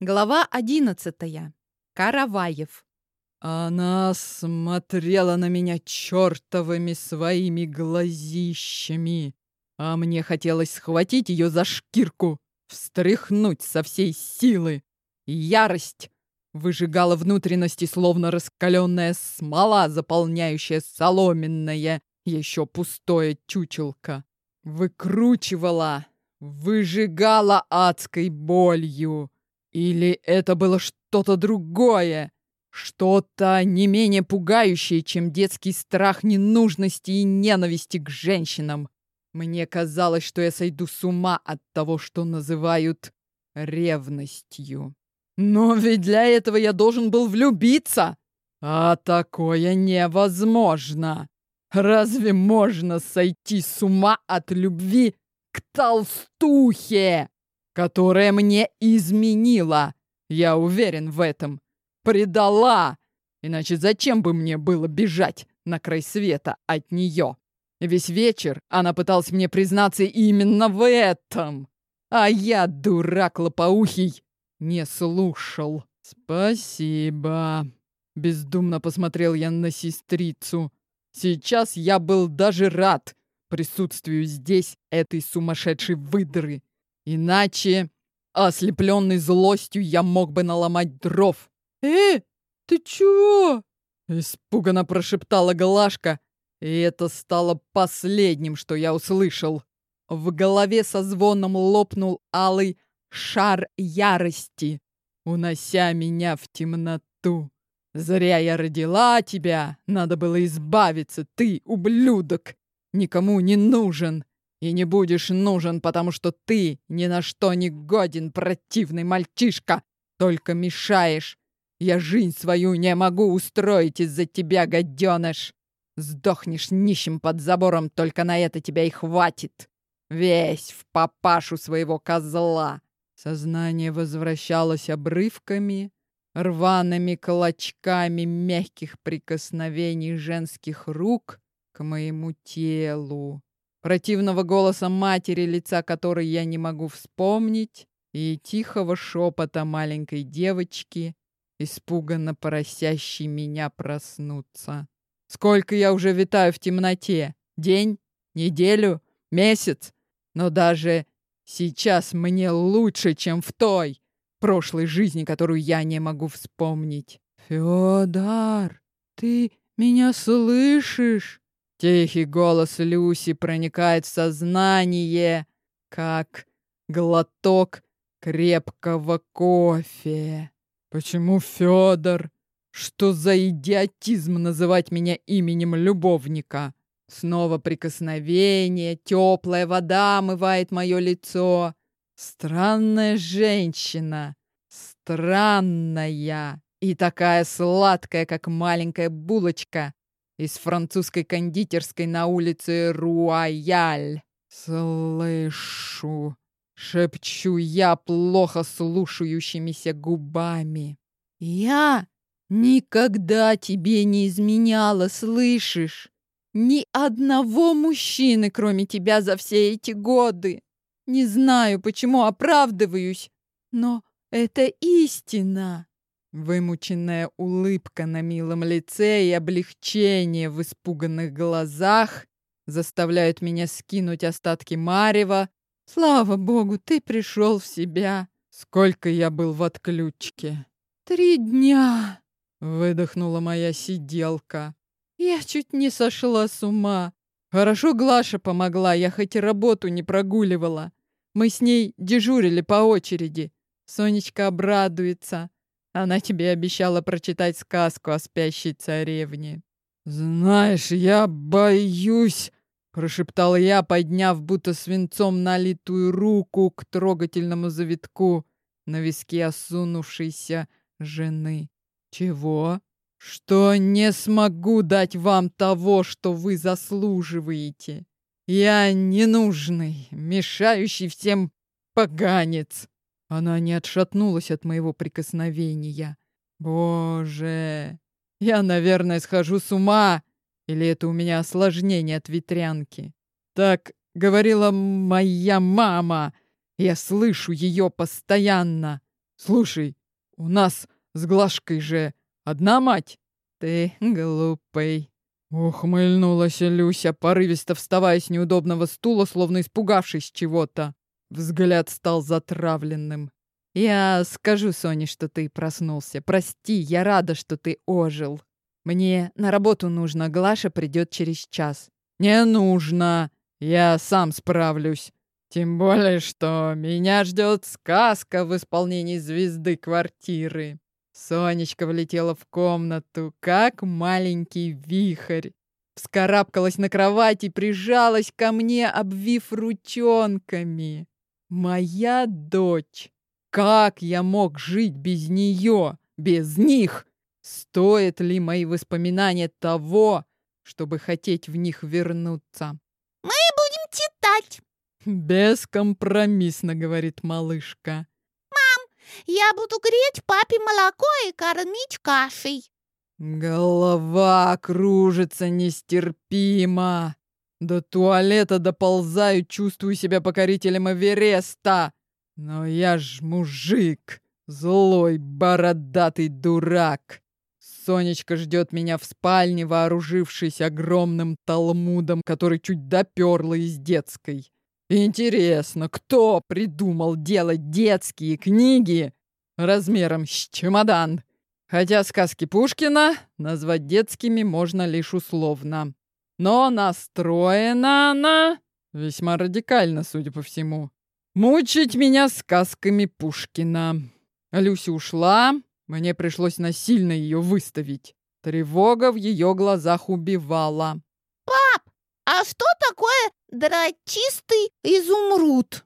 Глава одиннадцатая. Караваев. Она смотрела на меня чертовыми своими глазищами, а мне хотелось схватить ее за шкирку, встряхнуть со всей силы. Ярость выжигала внутренности, словно раскаленная смола, заполняющая соломенное, еще пустое чучелко. Выкручивала, выжигала адской болью. Или это было что-то другое? Что-то не менее пугающее, чем детский страх ненужности и ненависти к женщинам. Мне казалось, что я сойду с ума от того, что называют ревностью. Но ведь для этого я должен был влюбиться. А такое невозможно. Разве можно сойти с ума от любви к толстухе, которая мне изменила? Я уверен в этом. Предала. Иначе зачем бы мне было бежать на край света от нее? Весь вечер она пыталась мне признаться именно в этом. А я, дурак лопоухий, не слушал. Спасибо. Бездумно посмотрел я на сестрицу. Сейчас я был даже рад присутствию здесь этой сумасшедшей выдры. Иначе, ослепленный злостью, я мог бы наломать дров. «Э, ты чего?» Испуганно прошептала Глашка, и это стало последним, что я услышал. В голове со звоном лопнул алый шар ярости, унося меня в темноту. Зря я родила тебя, надо было избавиться, ты, ублюдок, никому не нужен. И не будешь нужен, потому что ты ни на что не годен, противный мальчишка, только мешаешь. Я жизнь свою не могу устроить из-за тебя, гаденыш. Сдохнешь нищим под забором, только на это тебя и хватит. Весь в папашу своего козла. Сознание возвращалось обрывками, рваными клочками мягких прикосновений женских рук к моему телу. Противного голоса матери, лица которой я не могу вспомнить, и тихого шепота маленькой девочки, испуганно просящей меня проснуться. Сколько я уже витаю в темноте? День? Неделю? Месяц? Но даже сейчас мне лучше, чем в той прошлой жизни, которую я не могу вспомнить. Федор, ты меня слышишь? Тихий голос Люси проникает в сознание, как глоток крепкого кофе. Почему Федор? Что за идиотизм называть меня именем любовника? Снова прикосновение, теплая вода омывает мое лицо. Странная женщина. Странная. И такая сладкая, как маленькая булочка из французской кондитерской на улице Руаяль. Слышу. Шепчу я плохо слушающимися губами. Я никогда тебе не изменяла, слышишь? Ни одного мужчины, кроме тебя, за все эти годы. Не знаю, почему оправдываюсь, но это истина. Вымученная улыбка на милом лице и облегчение в испуганных глазах заставляют меня скинуть остатки марева Слава богу, ты пришел в себя. Сколько я был в отключке? Три дня, выдохнула моя сиделка. Я чуть не сошла с ума. Хорошо Глаша помогла, я хоть и работу не прогуливала. Мы с ней дежурили по очереди. Сонечка обрадуется. Она тебе обещала прочитать сказку о спящей царевне. Знаешь, я боюсь, Прошептал я, подняв будто свинцом налитую руку к трогательному завитку на виске осунувшейся жены. Чего? Что не смогу дать вам того, что вы заслуживаете. Я ненужный, мешающий всем поганец. Она не отшатнулась от моего прикосновения. Боже, я, наверное, схожу с ума. Или это у меня осложнение от ветрянки? Так говорила моя мама. Я слышу ее постоянно. Слушай, у нас с Глашкой же одна мать. Ты глупый. Ухмыльнулась Люся, порывисто вставая с неудобного стула, словно испугавшись чего-то. Взгляд стал затравленным. «Я скажу Соне, что ты проснулся. Прости, я рада, что ты ожил. Мне на работу нужно, Глаша придет через час». «Не нужно. Я сам справлюсь. Тем более, что меня ждет сказка в исполнении звезды квартиры». Сонечка влетела в комнату, как маленький вихрь. Вскарабкалась на кровать и прижалась ко мне, обвив ручонками. Моя дочь. Как я мог жить без нее, без них? Стоят ли мои воспоминания того, чтобы хотеть в них вернуться? Мы будем читать. Бескомпромиссно, говорит малышка. Мам, я буду греть папе молоко и кормить кашей. Голова кружится нестерпимо. До туалета доползаю, чувствую себя покорителем Эвереста. Но я ж мужик, злой бородатый дурак. Сонечка ждет меня в спальне, вооружившись огромным талмудом, который чуть доперла из детской. Интересно, кто придумал делать детские книги размером с чемодан? Хотя сказки Пушкина назвать детскими можно лишь условно. Но настроена она весьма радикально, судя по всему. Мучить меня сказками Пушкина. Люся ушла, мне пришлось насильно ее выставить. Тревога в ее глазах убивала. Пап, а что такое дрочистый изумруд?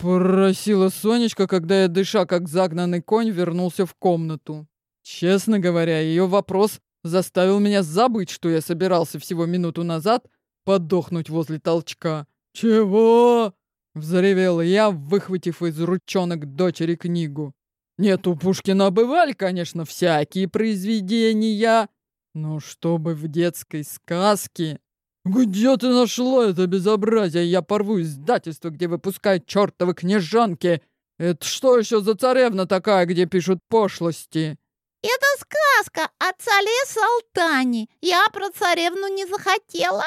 Спросила Сонечка, когда я, дыша как загнанный конь, вернулся в комнату. Честно говоря, ее вопрос заставил меня забыть, что я собирался всего минуту назад подохнуть возле толчка. «Чего?» — взревел я, выхватив из ручонок дочери книгу. «Нет, у Пушкина бывали, конечно, всякие произведения, но чтобы в детской сказке...» «Где ты нашла это безобразие? Я порву издательство, где выпускают чертовы княжанки! Это что еще за царевна такая, где пишут пошлости?» Это сказка о царе Салтане. Я про царевну не захотела.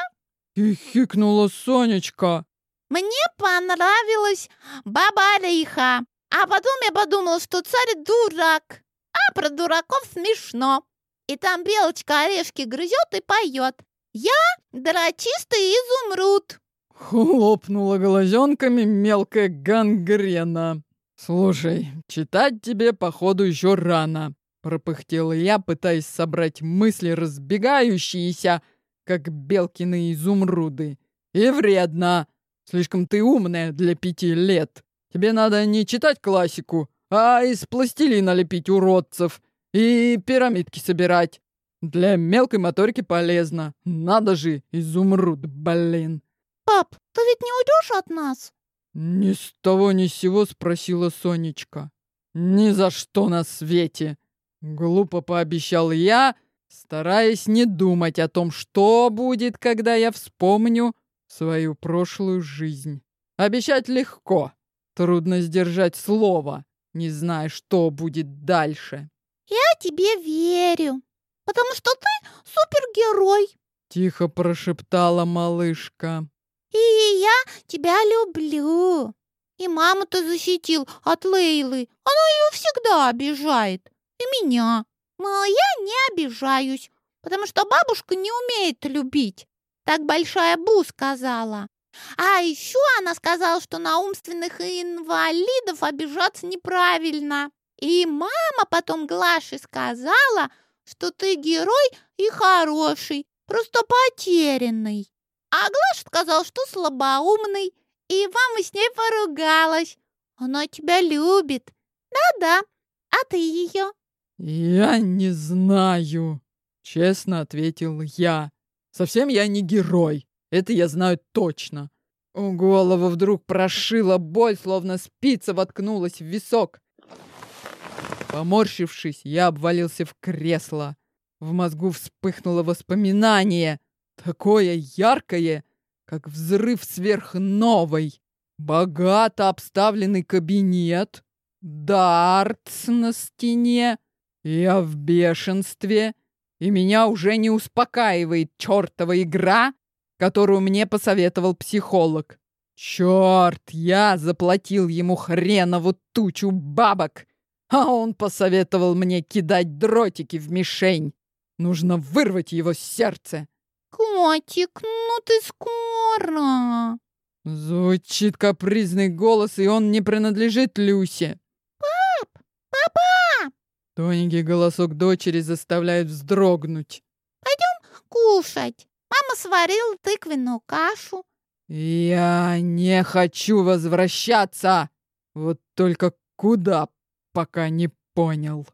Хихикнула Сонечка. Мне понравилась баба Алиха. А потом я подумала, что царь дурак. А про дураков смешно. И там белочка орешки грызет и поет. Я дрочистый изумруд. Хлопнула глазенками мелкая гангрена. Слушай, читать тебе, походу, еще рано. Пропыхтела я, пытаясь собрать мысли, разбегающиеся, как белкины изумруды. И вредно. Слишком ты умная для пяти лет. Тебе надо не читать классику, а из пластилина лепить уродцев и пирамидки собирать. Для мелкой моторики полезно. Надо же, изумруд, блин. Пап, ты ведь не уйдешь от нас? Ни с того ни с сего спросила Сонечка. Ни за что на свете. Глупо пообещал я, стараясь не думать о том, что будет, когда я вспомню свою прошлую жизнь. Обещать легко. Трудно сдержать слово, не зная, что будет дальше. Я тебе верю, потому что ты супергерой. Тихо прошептала малышка. И я тебя люблю. И маму ты защитил от Лейлы. Она ее всегда обижает и меня. Но я не обижаюсь, потому что бабушка не умеет любить. Так Большая Бу сказала. А еще она сказала, что на умственных инвалидов обижаться неправильно. И мама потом Глаше сказала, что ты герой и хороший, просто потерянный. А Глаша сказал, что слабоумный, и мама с ней поругалась. Она тебя любит. Да-да, а ты ее? «Я не знаю», — честно ответил я. «Совсем я не герой, это я знаю точно». У голову вдруг прошила боль, словно спица воткнулась в висок. Поморщившись, я обвалился в кресло. В мозгу вспыхнуло воспоминание, такое яркое, как взрыв сверхновой. Богато обставленный кабинет, дартс на стене. Я в бешенстве, и меня уже не успокаивает чертова игра, которую мне посоветовал психолог. Черт, я заплатил ему хренову тучу бабок, а он посоветовал мне кидать дротики в мишень. Нужно вырвать его сердце. Котик, ну ты скоро. Звучит капризный голос, и он не принадлежит Люсе. Тоненький голосок дочери заставляет вздрогнуть. Пойдем кушать. Мама сварила тыквенную кашу. Я не хочу возвращаться. Вот только куда, пока не понял.